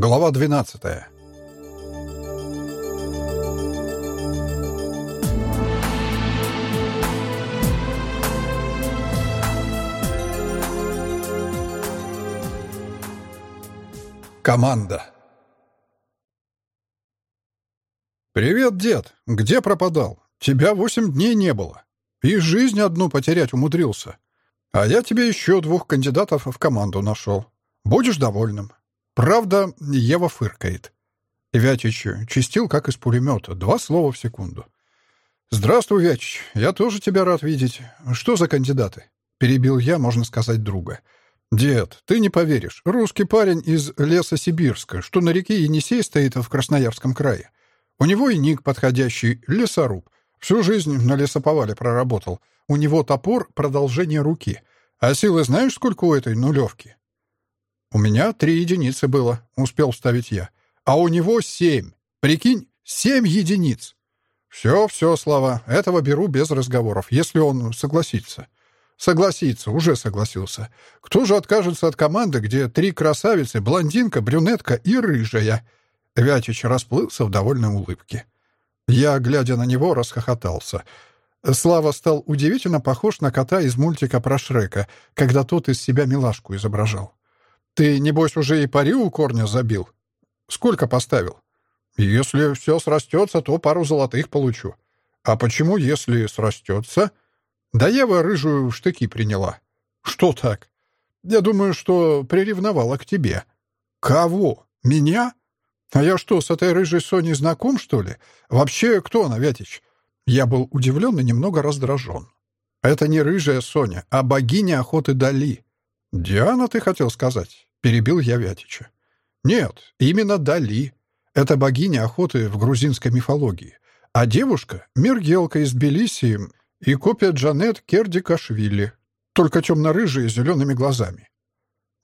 Глава 12 Команда «Привет, дед! Где пропадал? Тебя восемь дней не было. И жизнь одну потерять умудрился. А я тебе еще двух кандидатов в команду нашел. Будешь довольным. Правда, Ева фыркает. Вятич чистил, как из пулемета, два слова в секунду. «Здравствуй, Вятич. Я тоже тебя рад видеть. Что за кандидаты?» Перебил я, можно сказать, друга. «Дед, ты не поверишь. Русский парень из леса Сибирска, что на реке Енисей стоит в Красноярском крае. У него и ник подходящий — лесоруб. Всю жизнь на лесоповале проработал. У него топор — продолжение руки. А силы знаешь, сколько у этой нулевки? У меня три единицы было, успел вставить я. А у него семь. Прикинь, семь единиц. Все, все, Слава, этого беру без разговоров, если он согласится. Согласится, уже согласился. Кто же откажется от команды, где три красавицы, блондинка, брюнетка и рыжая? Вятич расплылся в довольной улыбке. Я, глядя на него, расхохотался. Слава стал удивительно похож на кота из мультика про Шрека, когда тот из себя милашку изображал. «Ты, небось, уже и пари у корня забил? Сколько поставил?» «Если все срастется, то пару золотых получу». «А почему, если срастется?» «Да Ева рыжую в штыки приняла». «Что так?» «Я думаю, что приревновала к тебе». «Кого? Меня?» «А я что, с этой рыжей Соней знаком, что ли? Вообще, кто она, Вятич?» Я был удивлен и немного раздражен. «Это не рыжая Соня, а богиня охоты Дали». «Диана, ты хотел сказать?» — перебил я Вятича. «Нет, именно Дали. Это богиня охоты в грузинской мифологии. А девушка — Мергелка из Тбилиси и копия Джанет Кердикашвили, только темно-рыжая с зелеными глазами».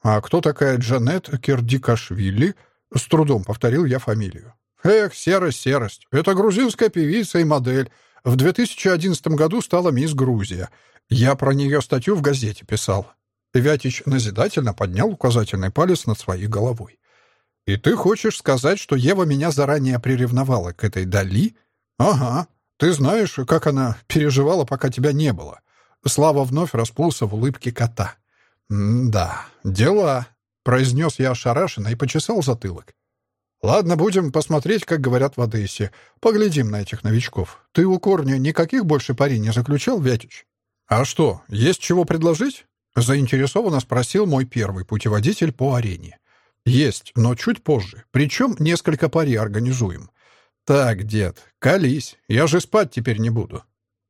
«А кто такая Джанет Кердикашвили?» С трудом повторил я фамилию. Эх, серость, серость. Это грузинская певица и модель. В 2011 году стала мисс Грузия. Я про нее статью в газете писал. Вятич назидательно поднял указательный палец над своей головой. «И ты хочешь сказать, что Ева меня заранее приревновала к этой Дали?» «Ага. Ты знаешь, как она переживала, пока тебя не было». Слава вновь расплылся в улыбке кота. «Да, дела произнес я ошарашенно и почесал затылок. «Ладно, будем посмотреть, как говорят в Одессе. Поглядим на этих новичков. Ты у корня никаких больше пари не заключал, Вятич?» «А что, есть чего предложить?» — заинтересованно спросил мой первый путеводитель по арене. «Есть, но чуть позже. Причем несколько пари организуем». «Так, дед, колись. Я же спать теперь не буду».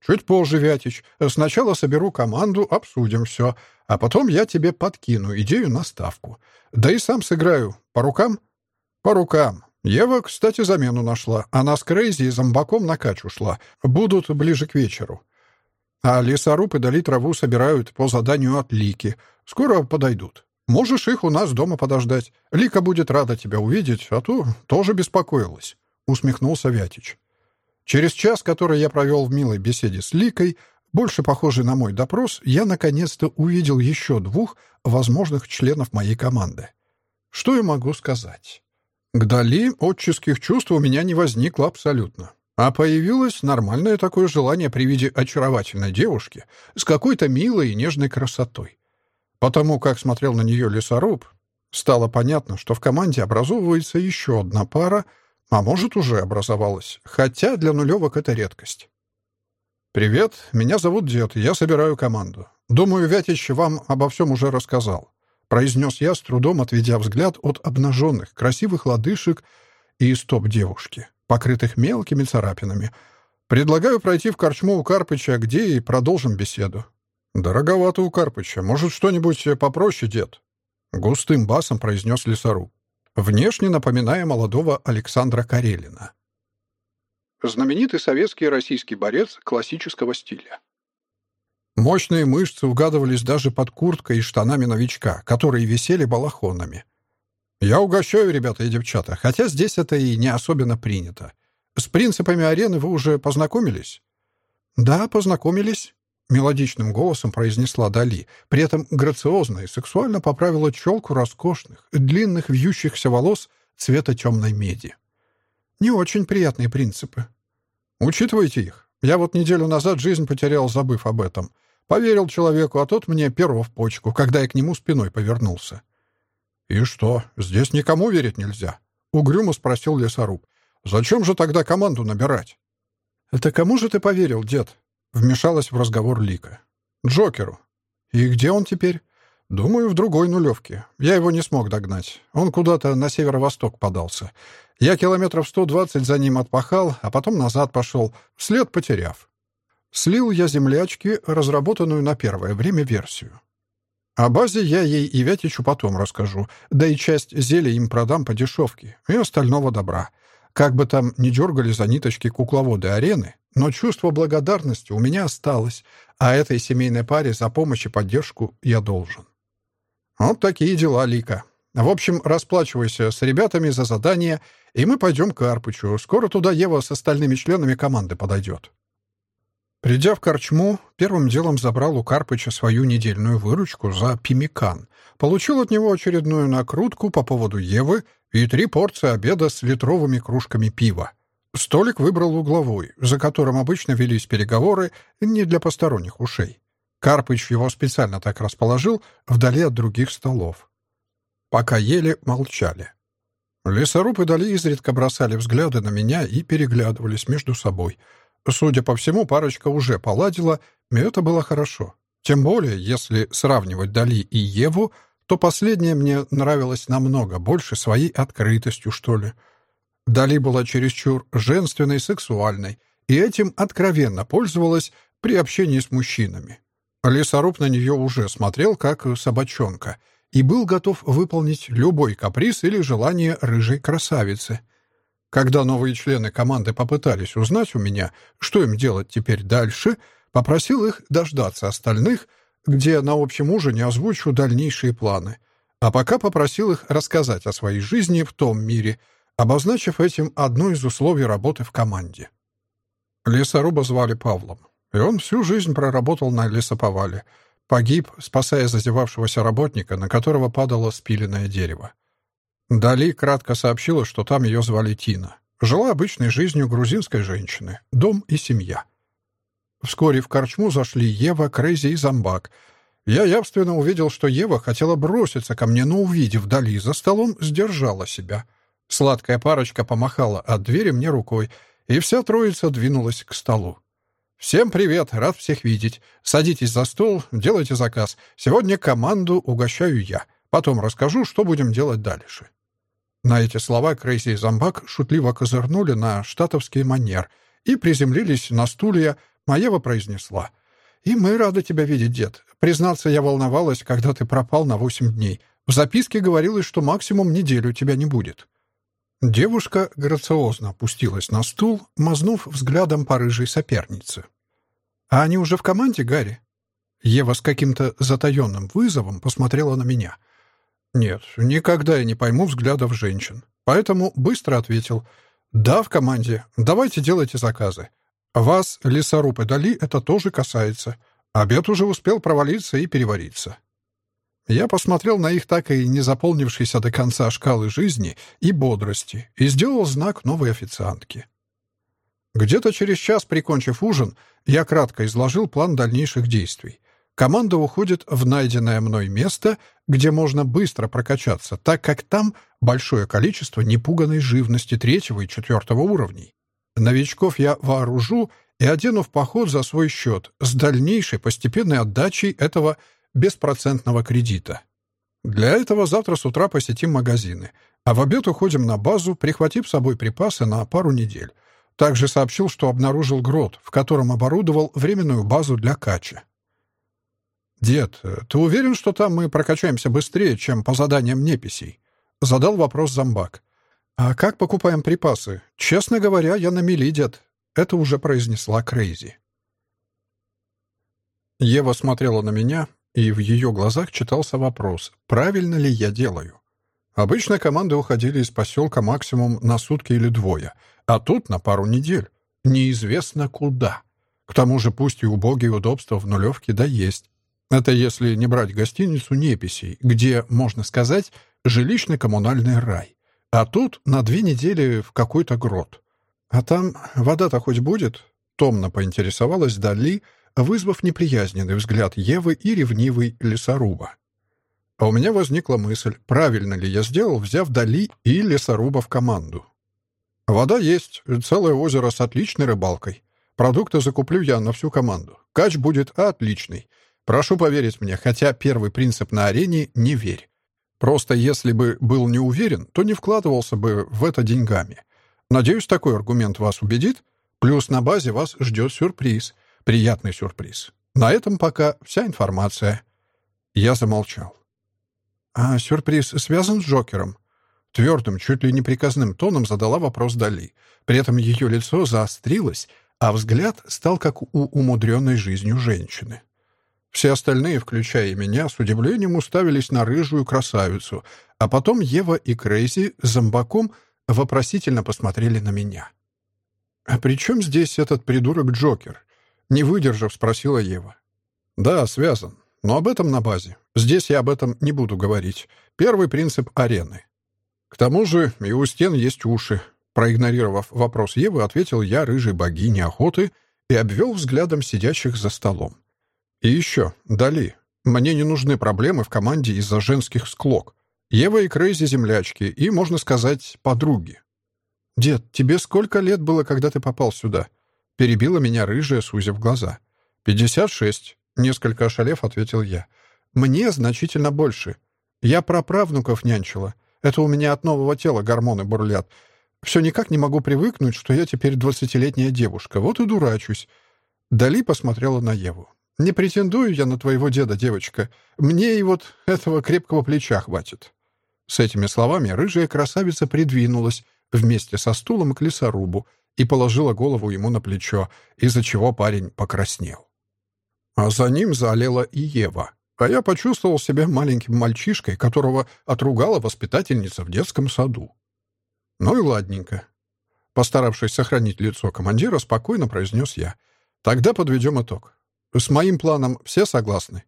«Чуть позже, Вятич. Сначала соберу команду, обсудим все, а потом я тебе подкину идею на ставку. Да и сам сыграю. По рукам?» «По рукам. Ева, кстати, замену нашла. Она с Крейзи и зомбаком на кач ушла. Будут ближе к вечеру. А лесорубы дали траву собирают по заданию от Лики. Скоро подойдут. Можешь их у нас дома подождать. Лика будет рада тебя увидеть, а то тоже беспокоилась», — усмехнулся Вятич. Через час, который я провел в милой беседе с Ликой, больше похожий на мой допрос, я наконец-то увидел еще двух возможных членов моей команды. Что я могу сказать? К Дали отческих чувств у меня не возникло абсолютно. А появилось нормальное такое желание при виде очаровательной девушки с какой-то милой и нежной красотой. Потому как смотрел на нее лесоруб, стало понятно, что в команде образовывается еще одна пара — а может, уже образовалась. Хотя для нулевок это редкость. «Привет, меня зовут Дед, я собираю команду. Думаю, Вятич вам обо всем уже рассказал», — произнес я, с трудом отведя взгляд от обнаженных, красивых лодыжек и стоп девушки, покрытых мелкими царапинами. «Предлагаю пройти в корчму у Карпыча, где и продолжим беседу». «Дороговато у Карпыча. Может, что-нибудь попроще, дед?» Густым басом произнес лесоруб внешне напоминая молодого Александра Карелина. Знаменитый советский и российский борец классического стиля. Мощные мышцы угадывались даже под курткой и штанами новичка, которые висели балахонами. Я угощаю, ребята и девчата, хотя здесь это и не особенно принято. С принципами арены вы уже познакомились? Да, познакомились, Мелодичным голосом произнесла Дали, при этом грациозно и сексуально поправила челку роскошных, длинных вьющихся волос цвета темной меди. Не очень приятные принципы. Учитывайте их. Я вот неделю назад жизнь потерял, забыв об этом. Поверил человеку, а тот мне перо в почку, когда я к нему спиной повернулся. «И что, здесь никому верить нельзя?» — угрюмо спросил лесоруб. «Зачем же тогда команду набирать?» «Это кому же ты поверил, дед?» — вмешалась в разговор Лика. «Джокеру». «И где он теперь?» «Думаю, в другой нулевке. Я его не смог догнать. Он куда-то на северо-восток подался. Я километров сто двадцать за ним отпахал, а потом назад пошел, след потеряв. Слил я землячки, разработанную на первое время версию. О базе я ей и Вятичу потом расскажу, да и часть зелья им продам по дешевке, и остального добра. Как бы там ни дергали за ниточки кукловоды арены, но чувство благодарности у меня осталось, а этой семейной паре за помощь и поддержку я должен. Вот такие дела, Лика. В общем, расплачивайся с ребятами за задание, и мы пойдем к Арпычу. Скоро туда Ева с остальными членами команды подойдет. Придя в корчму, первым делом забрал у Карпыча свою недельную выручку за пимикан, получил от него очередную накрутку по поводу Евы и три порции обеда с литровыми кружками пива. Столик выбрал угловой, за которым обычно велись переговоры не для посторонних ушей. Карпыч его специально так расположил, вдали от других столов. Пока ели, молчали. Лесоруб и Дали изредка бросали взгляды на меня и переглядывались между собой — Судя по всему, парочка уже поладила, и это было хорошо. Тем более, если сравнивать Дали и Еву, то последняя мне нравилась намного больше своей открытостью, что ли. Дали была чересчур женственной, сексуальной, и этим откровенно пользовалась при общении с мужчинами. Лесоруб на нее уже смотрел, как собачонка, и был готов выполнить любой каприз или желание рыжей красавицы — когда новые члены команды попытались узнать у меня, что им делать теперь дальше, попросил их дождаться остальных, где на общем ужине озвучу дальнейшие планы. А пока попросил их рассказать о своей жизни в том мире, обозначив этим одно из условий работы в команде. Лесоруба звали Павлом, и он всю жизнь проработал на лесоповале. Погиб, спасая зазевавшегося работника, на которого падало спиленное дерево. Дали кратко сообщила, что там ее звали Тина. Жила обычной жизнью грузинской женщины. Дом и семья. Вскоре в корчму зашли Ева, Крейзи и Зомбак. Я явственно увидел, что Ева хотела броситься ко мне, но, увидев Дали за столом, сдержала себя. Сладкая парочка помахала от двери мне рукой, и вся троица двинулась к столу. «Всем привет! Рад всех видеть. Садитесь за стол, делайте заказ. Сегодня команду угощаю я. Потом расскажу, что будем делать дальше». На эти слова Крейзи и Зомбак шутливо козырнули на штатовский манер и приземлились на стулья, Маева произнесла. «И мы рады тебя видеть, дед. Признаться, я волновалась, когда ты пропал на восемь дней. В записке говорилось, что максимум неделю тебя не будет». Девушка грациозно опустилась на стул, мазнув взглядом по рыжей сопернице. «А они уже в команде, Гарри?» Ева с каким-то затаенным вызовом посмотрела на меня — нет, никогда я не пойму взглядов женщин. Поэтому быстро ответил. Да, в команде. Давайте делайте заказы. Вас, лесоруб и Дали, это тоже касается. Обед уже успел провалиться и перевариться. Я посмотрел на их так и не заполнившиеся до конца шкалы жизни и бодрости и сделал знак новой официантки. Где-то через час, прикончив ужин, я кратко изложил план дальнейших действий. Команда уходит в найденное мной место, где можно быстро прокачаться, так как там большое количество непуганной живности третьего и четвертого уровней. Новичков я вооружу и одену в поход за свой счет с дальнейшей постепенной отдачей этого беспроцентного кредита. Для этого завтра с утра посетим магазины, а в обед уходим на базу, прихватив с собой припасы на пару недель. Также сообщил, что обнаружил грот, в котором оборудовал временную базу для кача. «Дед, ты уверен, что там мы прокачаемся быстрее, чем по заданиям неписей?» — задал вопрос зомбак. «А как покупаем припасы? Честно говоря, я на мели, дед». Это уже произнесла Крейзи. Ева смотрела на меня, и в ее глазах читался вопрос, правильно ли я делаю. Обычно команды уходили из поселка максимум на сутки или двое, а тут на пару недель. Неизвестно куда. К тому же пусть и убогие удобства в нулевке да есть, это если не брать гостиницу неписей, где, можно сказать, жилищно-коммунальный рай. А тут на две недели в какой-то грот. А там вода-то хоть будет? Томно поинтересовалась Дали, вызвав неприязненный взгляд Евы и ревнивый лесоруба. А у меня возникла мысль, правильно ли я сделал, взяв Дали и лесоруба в команду. Вода есть, целое озеро с отличной рыбалкой. Продукты закуплю я на всю команду. Кач будет отличный. Прошу поверить мне, хотя первый принцип на арене — не верь. Просто если бы был не уверен, то не вкладывался бы в это деньгами. Надеюсь, такой аргумент вас убедит. Плюс на базе вас ждет сюрприз. Приятный сюрприз. На этом пока вся информация. Я замолчал. «А сюрприз связан с Джокером?» Твердым, чуть ли не приказным тоном задала вопрос Дали. При этом ее лицо заострилось, а взгляд стал как у умудренной жизнью женщины. Все остальные, включая меня, с удивлением уставились на рыжую красавицу, а потом Ева и Крейзи с зомбаком вопросительно посмотрели на меня. «А при чем здесь этот придурок Джокер?» Не выдержав, спросила Ева. «Да, связан. Но об этом на базе. Здесь я об этом не буду говорить. Первый принцип арены. К тому же и у стен есть уши. Проигнорировав вопрос Евы, ответил я рыжей богине охоты и обвел взглядом сидящих за столом. И еще, Дали, мне не нужны проблемы в команде из-за женских склок. Ева и Крейзи землячки, и, можно сказать, подруги. «Дед, тебе сколько лет было, когда ты попал сюда?» Перебила меня рыжая, сузив глаза. «Пятьдесят шесть», — несколько ошалев ответил я. «Мне значительно больше. Я про правнуков нянчила. Это у меня от нового тела гормоны бурлят. Все никак не могу привыкнуть, что я теперь двадцатилетняя девушка. Вот и дурачусь». Дали посмотрела на Еву. Не претендую я на твоего деда, девочка. Мне и вот этого крепкого плеча хватит». С этими словами рыжая красавица придвинулась вместе со стулом к лесорубу и положила голову ему на плечо, из-за чего парень покраснел. А за ним залила и Ева. А я почувствовал себя маленьким мальчишкой, которого отругала воспитательница в детском саду. Ну и ладненько. Постаравшись сохранить лицо командира, спокойно произнес я. Тогда подведем итог. С моим планом все согласны?»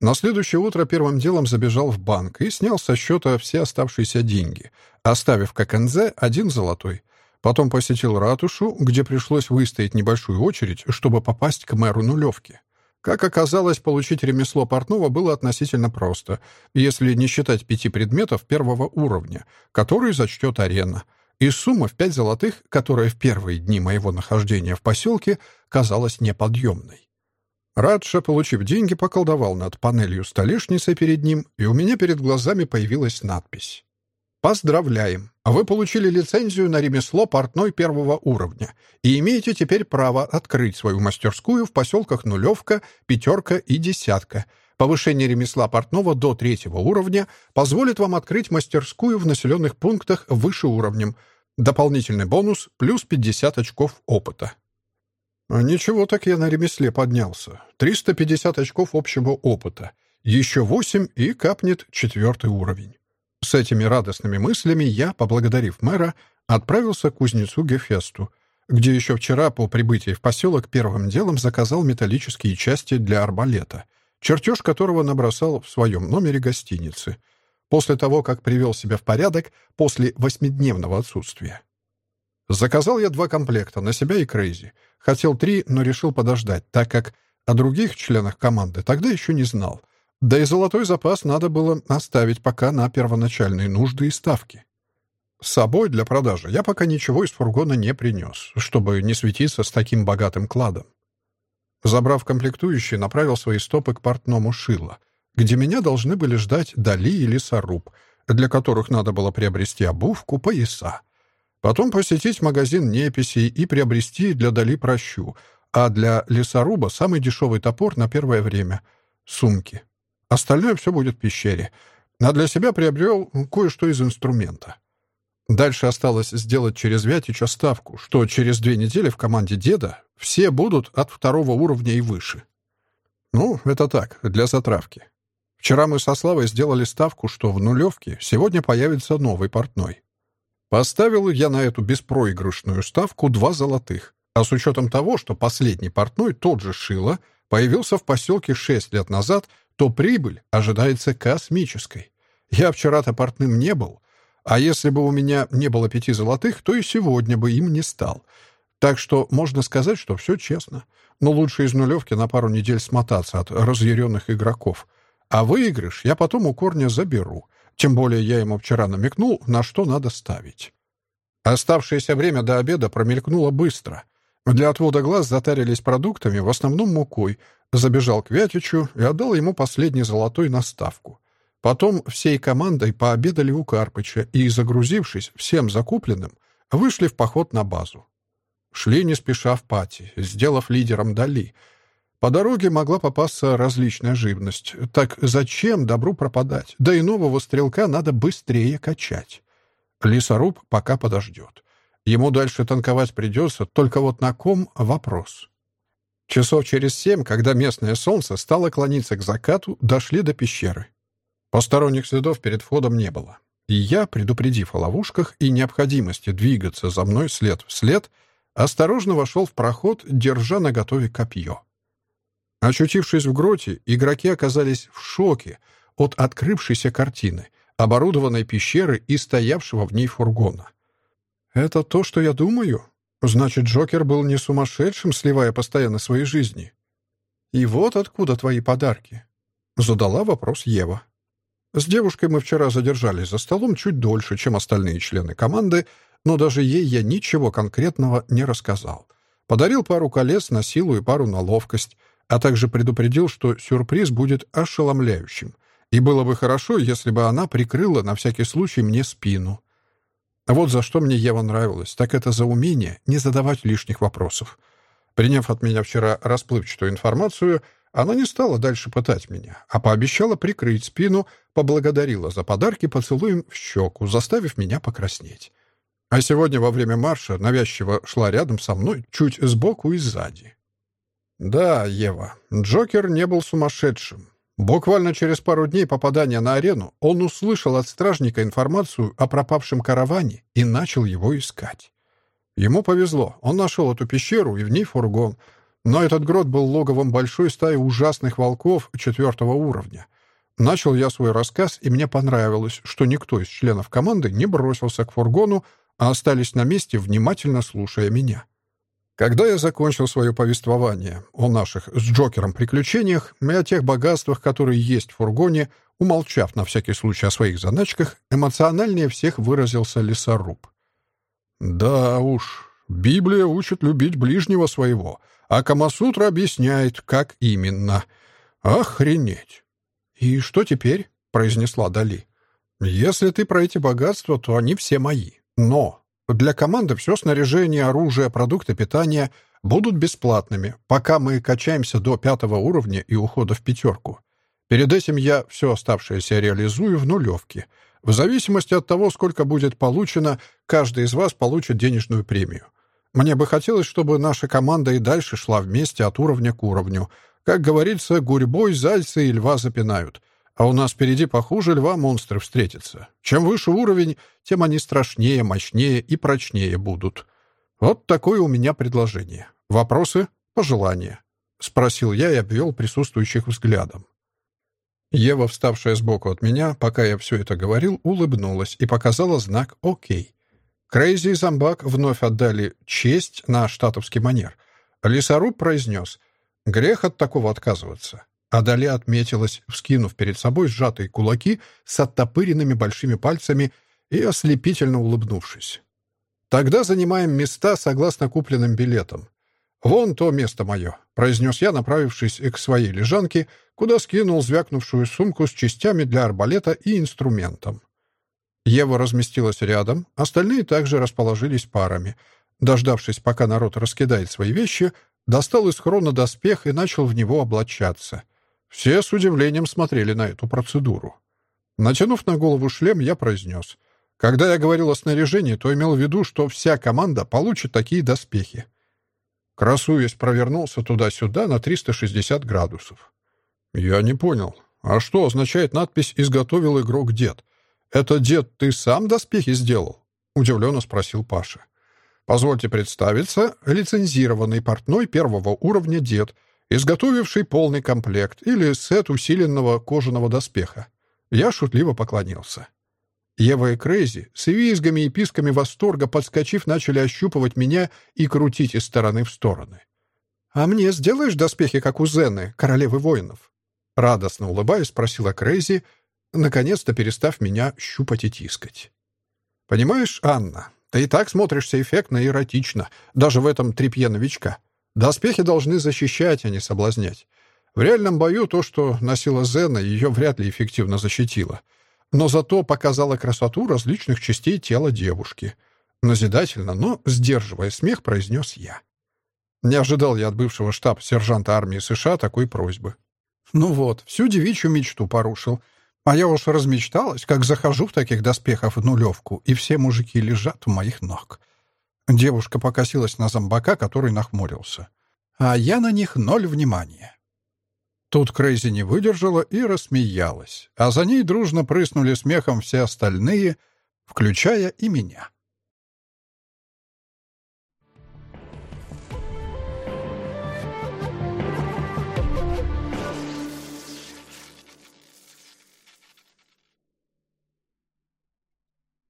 На следующее утро первым делом забежал в банк и снял со счета все оставшиеся деньги, оставив как НЗ один золотой. Потом посетил ратушу, где пришлось выстоять небольшую очередь, чтобы попасть к мэру нулевки. Как оказалось, получить ремесло портного было относительно просто, если не считать пяти предметов первого уровня, которые зачтет арена — и сумма в пять золотых, которая в первые дни моего нахождения в поселке казалась неподъемной. Радша, получив деньги, поколдовал над панелью столешницы перед ним, и у меня перед глазами появилась надпись. «Поздравляем! Вы получили лицензию на ремесло портной первого уровня и имеете теперь право открыть свою мастерскую в поселках Нулевка, Пятерка и Десятка. Повышение ремесла портного до третьего уровня позволит вам открыть мастерскую в населенных пунктах выше уровнем – Дополнительный бонус плюс 50 очков опыта. А ничего так я на ремесле поднялся. 350 очков общего опыта. Еще 8 и капнет четвертый уровень. С этими радостными мыслями я, поблагодарив мэра, отправился к кузнецу Гефесту, где еще вчера по прибытии в поселок первым делом заказал металлические части для арбалета, чертеж которого набросал в своем номере гостиницы — после того, как привел себя в порядок после восьмидневного отсутствия. Заказал я два комплекта, на себя и Крейзи. Хотел три, но решил подождать, так как о других членах команды тогда еще не знал. Да и золотой запас надо было оставить пока на первоначальные нужды и ставки. С собой для продажи я пока ничего из фургона не принес, чтобы не светиться с таким богатым кладом. Забрав комплектующие, направил свои стопы к портному Шила — где меня должны были ждать Дали и Лесоруб, для которых надо было приобрести обувку, пояса. Потом посетить магазин неписей и приобрести для Дали прощу, а для лесоруба самый дешевый топор на первое время — сумки. Остальное все будет в пещере. А для себя приобрел кое-что из инструмента. Дальше осталось сделать через Вятича ставку, что через две недели в команде деда все будут от второго уровня и выше. Ну, это так, для затравки. Вчера мы со Славой сделали ставку, что в нулевке сегодня появится новый портной. Поставил я на эту беспроигрышную ставку два золотых. А с учетом того, что последний портной, тот же Шило, появился в поселке шесть лет назад, то прибыль ожидается космической. Я вчера-то портным не был, А если бы у меня не было пяти золотых, то и сегодня бы им не стал. Так что можно сказать, что все честно. Но лучше из нулевки на пару недель смотаться от разъяренных игроков. А выигрыш я потом у корня заберу. Тем более я ему вчера намекнул, на что надо ставить. Оставшееся время до обеда промелькнуло быстро. Для отвода глаз затарились продуктами, в основном мукой. Забежал к Вятичу и отдал ему последний золотой наставку. Потом всей командой пообедали у Карпыча и, загрузившись всем закупленным, вышли в поход на базу. Шли не спеша в пати, сделав лидером Дали. По дороге могла попасться различная живность. Так зачем добру пропадать? Да и нового стрелка надо быстрее качать. Лесоруб пока подождет. Ему дальше танковать придется, только вот на ком — вопрос. Часов через семь, когда местное солнце стало клониться к закату, дошли до пещеры. Посторонних следов перед входом не было. И я, предупредив о ловушках и необходимости двигаться за мной след в след, осторожно вошел в проход, держа наготове копье. Очутившись в гроте, игроки оказались в шоке от открывшейся картины, оборудованной пещеры и стоявшего в ней фургона. «Это то, что я думаю? Значит, Джокер был не сумасшедшим, сливая постоянно свои жизни. И вот откуда твои подарки?» Задала вопрос Ева. С девушкой мы вчера задержались за столом чуть дольше, чем остальные члены команды, но даже ей я ничего конкретного не рассказал. Подарил пару колес на силу и пару на ловкость, а также предупредил, что сюрприз будет ошеломляющим, и было бы хорошо, если бы она прикрыла на всякий случай мне спину. Вот за что мне Ева нравилась, так это за умение не задавать лишних вопросов. Приняв от меня вчера расплывчатую информацию, она не стала дальше пытать меня, а пообещала прикрыть спину, поблагодарила за подарки поцелуем в щеку, заставив меня покраснеть. А сегодня во время марша навязчиво шла рядом со мной, чуть сбоку и сзади. Да, Ева, Джокер не был сумасшедшим. Буквально через пару дней попадания на арену он услышал от стражника информацию о пропавшем караване и начал его искать. Ему повезло, он нашел эту пещеру и в ней фургон, но этот грот был логовом большой стаи ужасных волков четвертого уровня. Начал я свой рассказ, и мне понравилось, что никто из членов команды не бросился к фургону, а остались на месте, внимательно слушая меня. Когда я закончил свое повествование о наших с Джокером приключениях и о тех богатствах, которые есть в фургоне, умолчав на всякий случай о своих заначках, эмоциональнее всех выразился лесоруб. «Да уж, Библия учит любить ближнего своего, а Камасутра объясняет, как именно. Охренеть!» «И что теперь?» — произнесла Дали. «Если ты про эти богатства, то они все мои. Но для команды все снаряжение, оружие, продукты питания будут бесплатными, пока мы качаемся до пятого уровня и ухода в пятерку. Перед этим я все оставшееся реализую в нулевке. В зависимости от того, сколько будет получено, каждый из вас получит денежную премию. Мне бы хотелось, чтобы наша команда и дальше шла вместе от уровня к уровню. Как говорится, гурьбой зайцы и льва запинают. А у нас впереди похуже льва монстры встретятся. Чем выше уровень, тем они страшнее, мощнее и прочнее будут. Вот такое у меня предложение. Вопросы? Пожелания?» — спросил я и обвел присутствующих взглядом. Ева, вставшая сбоку от меня, пока я все это говорил, улыбнулась и показала знак «Окей». Крейзи и Зомбак вновь отдали честь на штатовский манер. Лесоруб произнес «Грех от такого отказываться». Адали отметилась, вскинув перед собой сжатые кулаки с оттопыренными большими пальцами и ослепительно улыбнувшись. «Тогда занимаем места согласно купленным билетам. Вон то место мое», — произнес я, направившись к своей лежанке, куда скинул звякнувшую сумку с частями для арбалета и инструментом. Ева разместилась рядом, остальные также расположились парами. Дождавшись, пока народ раскидает свои вещи, достал из хрона доспех и начал в него облачаться. Все с удивлением смотрели на эту процедуру. Натянув на голову шлем, я произнес. Когда я говорил о снаряжении, то имел в виду, что вся команда получит такие доспехи. Красуясь, провернулся туда-сюда на 360 градусов. Я не понял. А что означает надпись «Изготовил игрок дед»? Это, дед, ты сам доспехи сделал? Удивленно спросил Паша. Позвольте представиться, лицензированный портной первого уровня дед — изготовивший полный комплект или сет усиленного кожаного доспеха. Я шутливо поклонился. Ева и Крейзи с визгами и писками восторга, подскочив, начали ощупывать меня и крутить из стороны в стороны. «А мне сделаешь доспехи, как у Зены, королевы воинов?» Радостно улыбаясь, спросила Крейзи, наконец-то перестав меня щупать и тискать. «Понимаешь, Анна, ты и так смотришься эффектно и эротично, даже в этом тряпье новичка. Доспехи должны защищать, а не соблазнять. В реальном бою то, что носила Зена, ее вряд ли эффективно защитило. Но зато показала красоту различных частей тела девушки. Назидательно, но, сдерживая смех, произнес я. Не ожидал я от бывшего штаб-сержанта армии США такой просьбы. Ну вот, всю девичью мечту порушил. А я уж размечталась, как захожу в таких доспехах в нулевку, и все мужики лежат у моих ног. Девушка покосилась на зомбака, который нахмурился. А я на них ноль внимания. Тут Крейзи не выдержала и рассмеялась, а за ней дружно прыснули смехом все остальные, включая и меня.